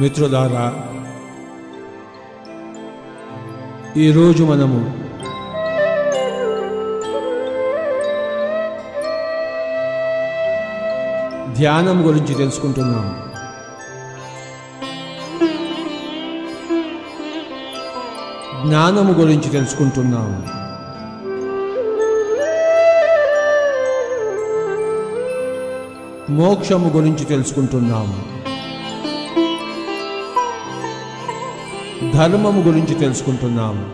మిత్రులారా ఈరోజు మనము ధ్యానం గురించి తెలుసుకుంటున్నాము జ్ఞానము గురించి తెలుసుకుంటున్నాము మోక్షము గురించి తెలుసుకుంటున్నాము ధర్మము గురించి తెలుసుకుంటున్నాము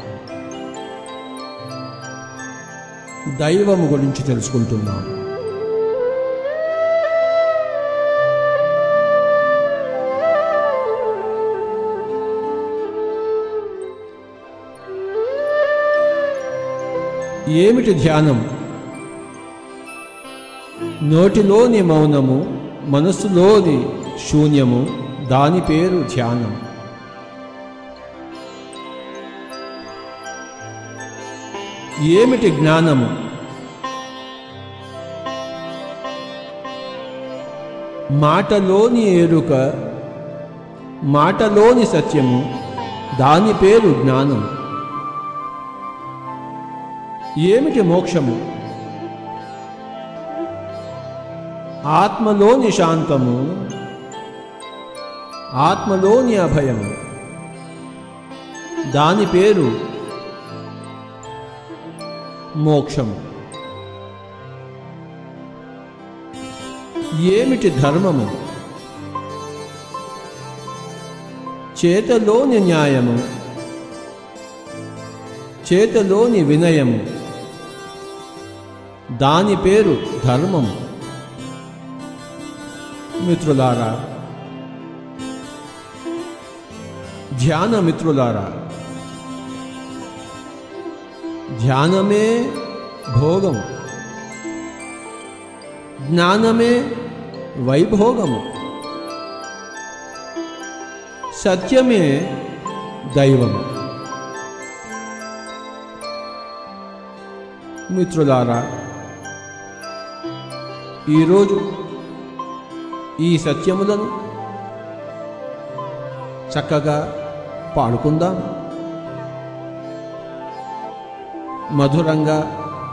దైవము గురించి తెలుసుకుంటున్నాము ఏమిటి ధ్యానం నోటిలోని మౌనము మనస్సులోని శూన్యము దాని పేరు ధ్యానం ఏమిటి జ్ఞానము మాటలోని ఎరుక మాటలోని సత్యము దాని పేరు జ్ఞానం ఏమిటి మోక్షము ఆత్మలోని శాంతము ఆత్మలోని అభయము దాని పేరు మోక్షము ఏమిటి ధర్మము చేతలోని న్యాయము చేతలోని వినయము దాని పేరు ధర్మము మిత్రులారా ధ్యాన మిత్రులారా ధ్యానమే భోగము జ్ఞానమే వైభోగము సత్యమే దైవము మిత్రులారా ఈరోజు ఈ సత్యములను చక్కగా పాడుకుందాం మధురంగా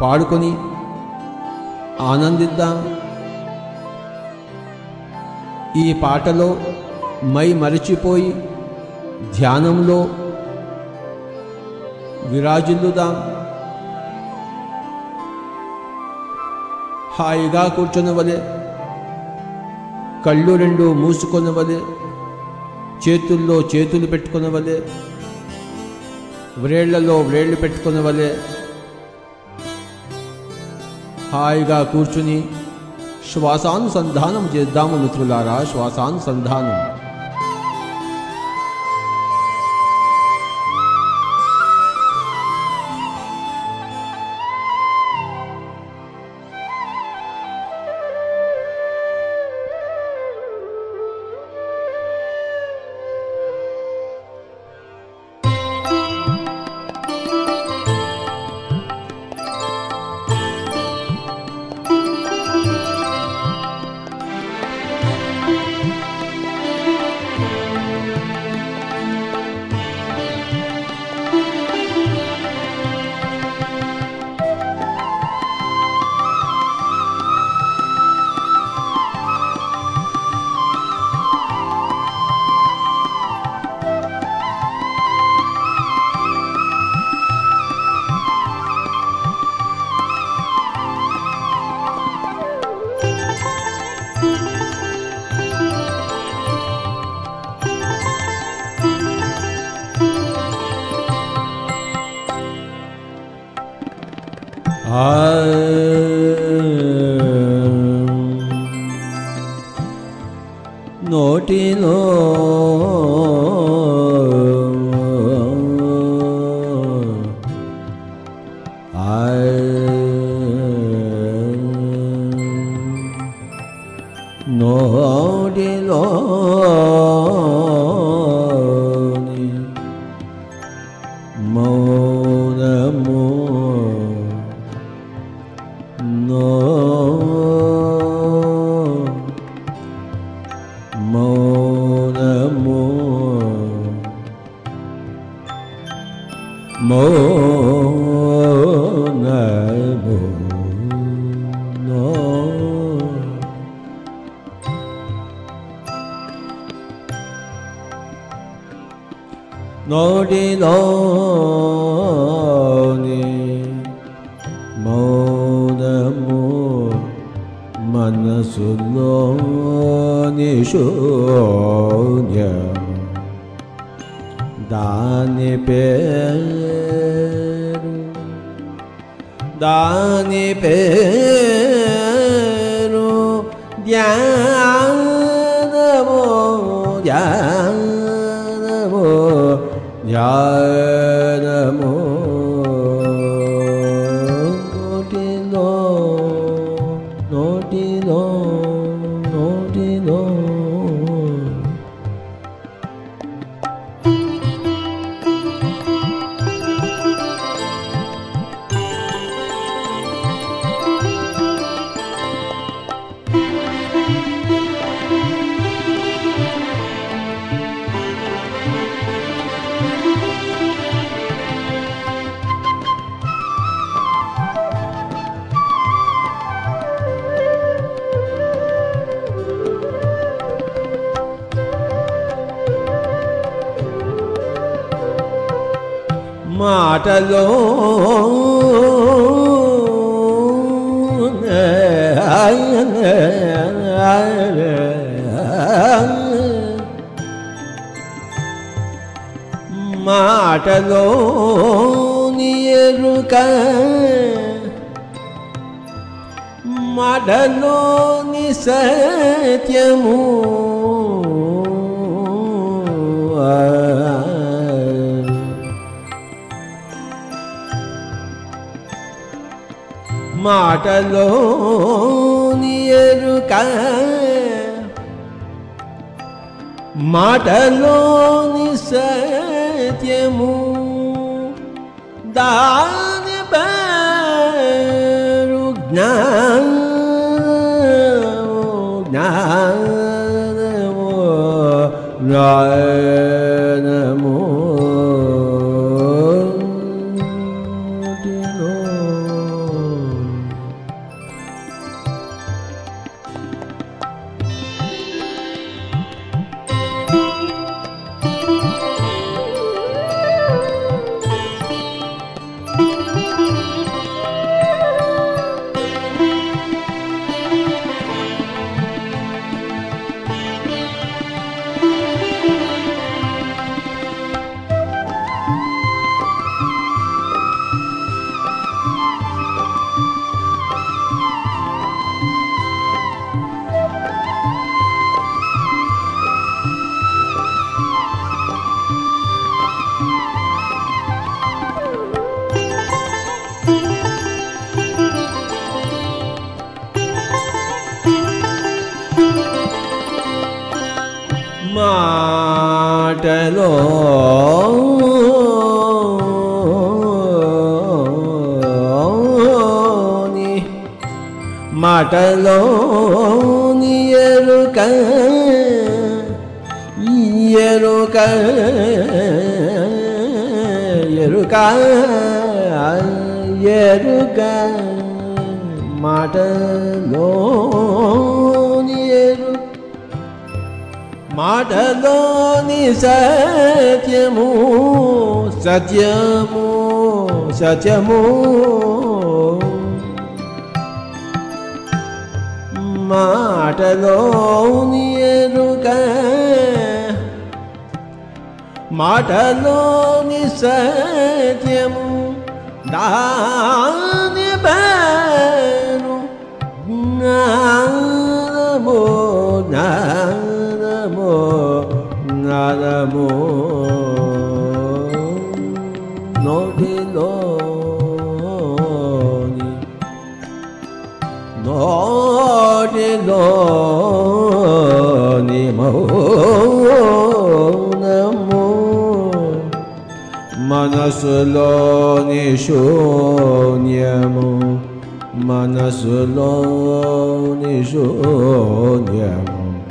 పాడుకొని ఆనందిద్దాం ఈ పాటలో మై మరచిపోయి ధ్యానంలో విరాజిల్లుదాం హాయిగా వలె కళ్ళు రెండు వలె చేతుల్లో చేతులు వలె వ్రేళ్లలో వ్రేళ్లు వలె హాయిగా కూర్చుని శ్వాసానుసంధానం చేద్దాము మిత్రులారా శ్వాసానుసంధానం Noti no mô ngã mô nó nó đi lô ni mô na mô man su lô ni su nhà దాని పేరు దాని పేరు ధ్యానమో ధ్యానమో ధ్యానమో మాటలో మాటలో ఎరుక మడలో సత్యము ఆ మాటలోనియరు క మాటలోని సత్యము దాని బరు జ్ఞానము జ్ఞానము రాయ ಎರುಕ ಎರುಕ ಎರುಕ మాటలోని ఎరు మాటలోని సత్యము సత్యము సత్యము మాటలోని ఎరుక మాటలోని సత్యము దాని బేను నాదమో నాదమో నాదమో నోటిలోని నోటిలోని మహో Manasula Nisho Nyamo Manasula Nisho Nyamo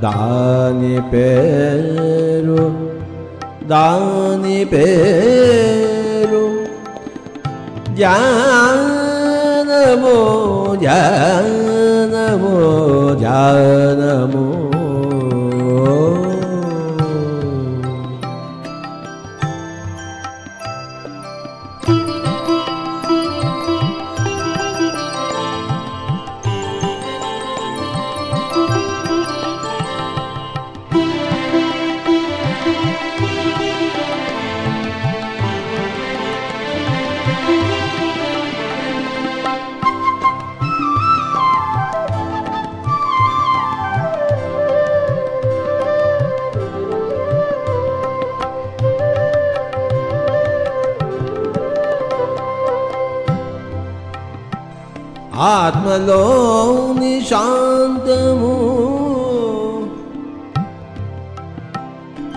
Dani Peru Dani Peru Janamo Janamo Janamo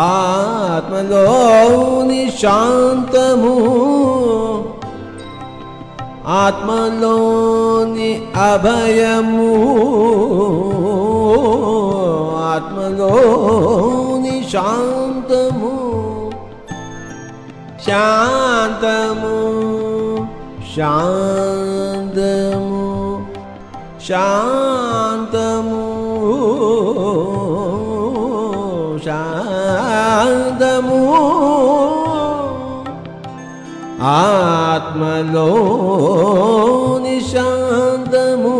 आत्मलो निशान्तमु आत्मलोनि अभयमु आत्मलोनि शान्तमु शान्तमु शांत शांत आत्मलो निशान्तमु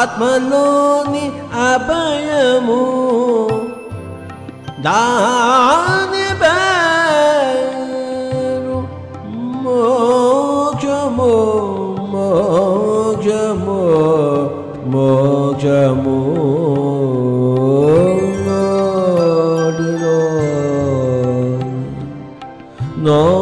आत्मलोनि अभयमु दानि बेरु मोक्षमो मोक्षमो मोक्षमो No.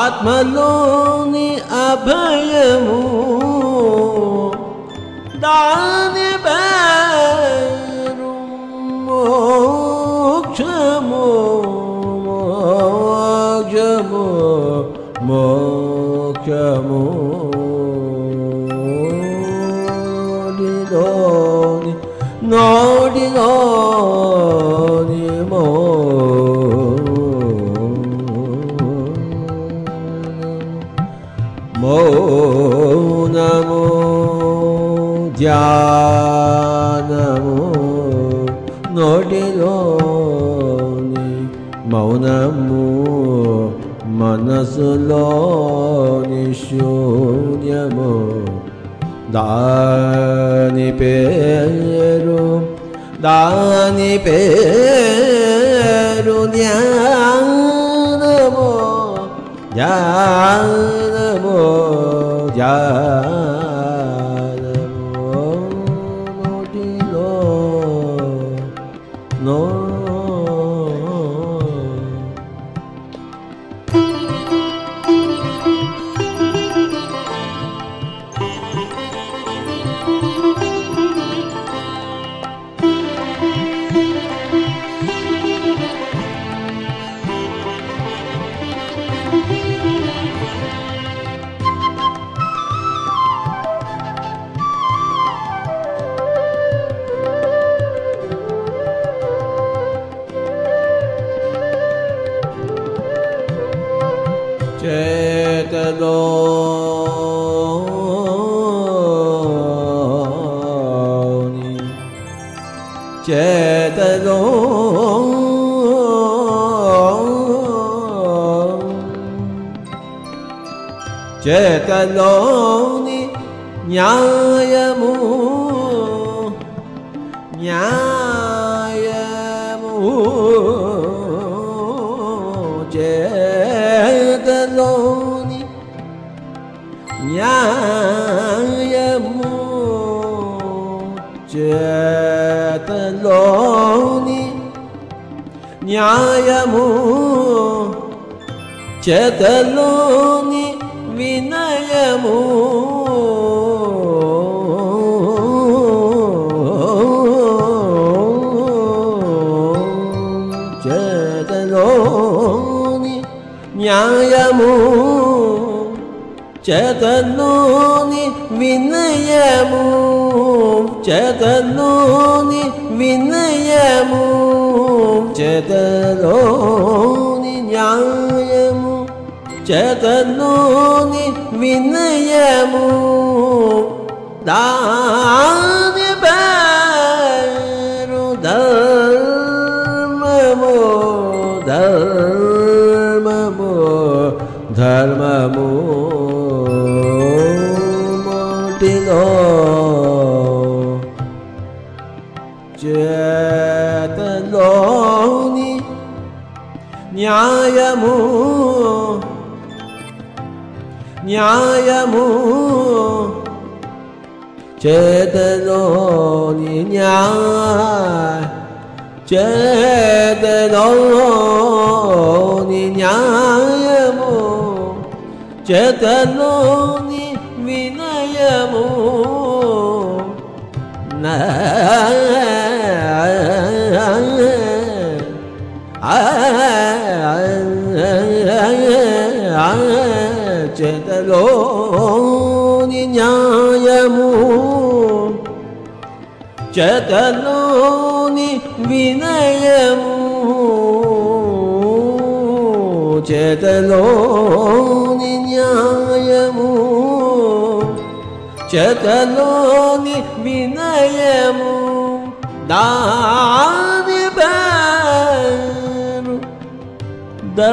ఆత్మలోని అభయము దాని బేరు మోక్షము మోక్షము మోక్షము ధ్యానము నోటిలోని మౌనము మనసులోని శూన్యము దాని పేరు దాని పేరు ధ్యానము ధ్యానము ధ్యాన ന്യായമോ ന്യായമോ ജേതലോനി ന്യായമോ ചേതലോനി ന്യായമോ ചേതലോനി വിനയമോ న్యాయము చేతనుని వినయము చేతనుని వినయము చేతలోని న్యాయము చేతనుని వినయము దా న్యాయము న్యాయము చేతలోని న్యాయ చేతలోని న్యాయము చేతలోని వినయము నా చతలోని వినయము చేతలోని న్యాయము చేతలోని వినయము దాని బరు దా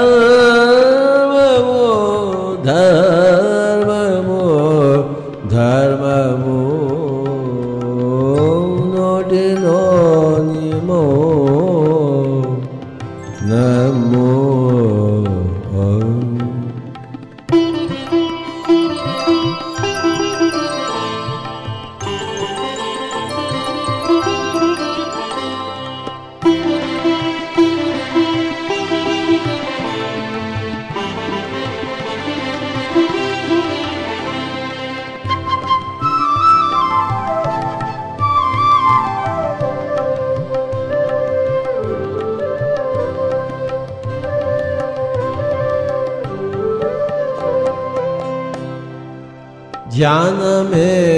ज्ञान में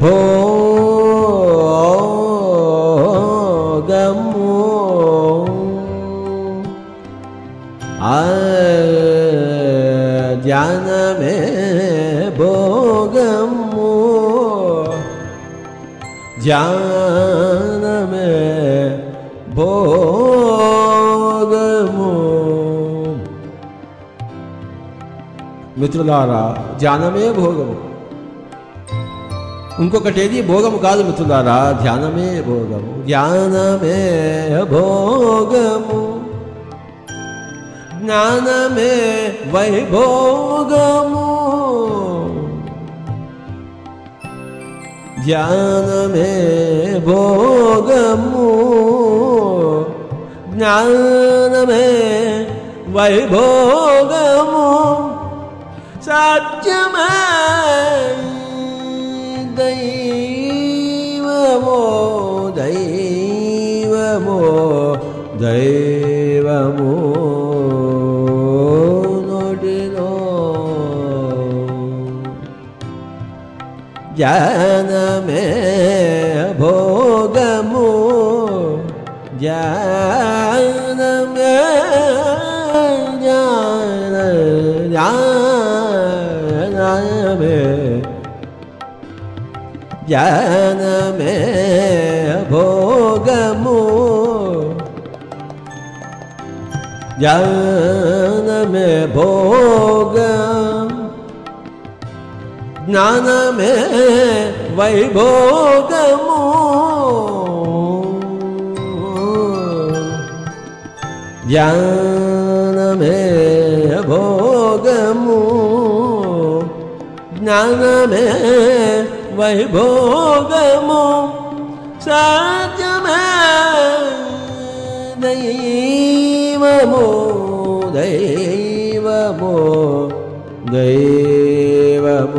भो गमो भोगमो ज्ञान में भोगमो ज्ञान में भोग మిత్రులారా ధ్యానమే భోగము ఇంకొకటేది భోగము కాదు మిత్రులారా ధ్యానమే భోగము ధ్యానమే భోగము జ్ఞానమే వైభోగము ధ్యానమే భోగము జ్ఞానమే వైభోగము साथ जमाई दैव मो दैव मो दैव मो जानमे भोगमो जा मो भोगमो में भोग ज्ञान में में भोग मो भोगमो में वैभोगमो सा दैवमो दैवमो दैवमो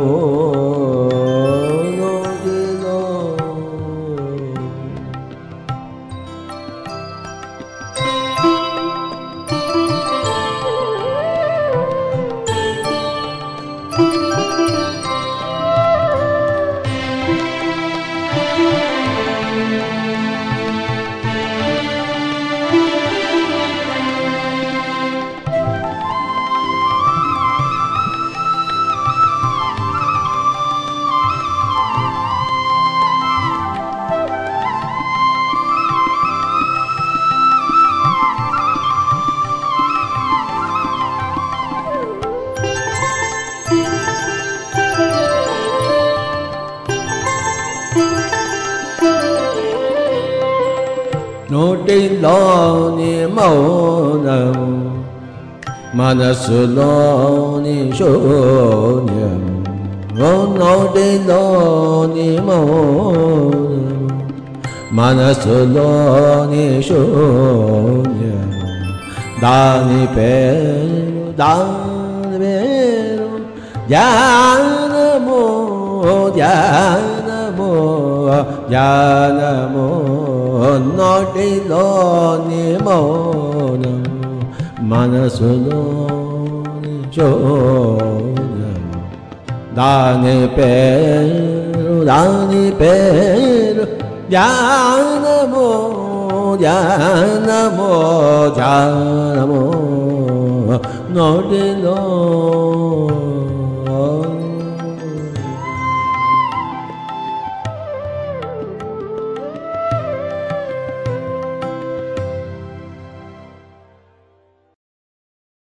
Manasuloni लो निशनोलोनि मो Manasuloni लोनि शून्य peru, दा peru ज्ञान मो ज्ञान मो ज्ञान Manasunoni Jodam Dani Peru, Dani Peru Janamo, Janamo, Janamo Nodinon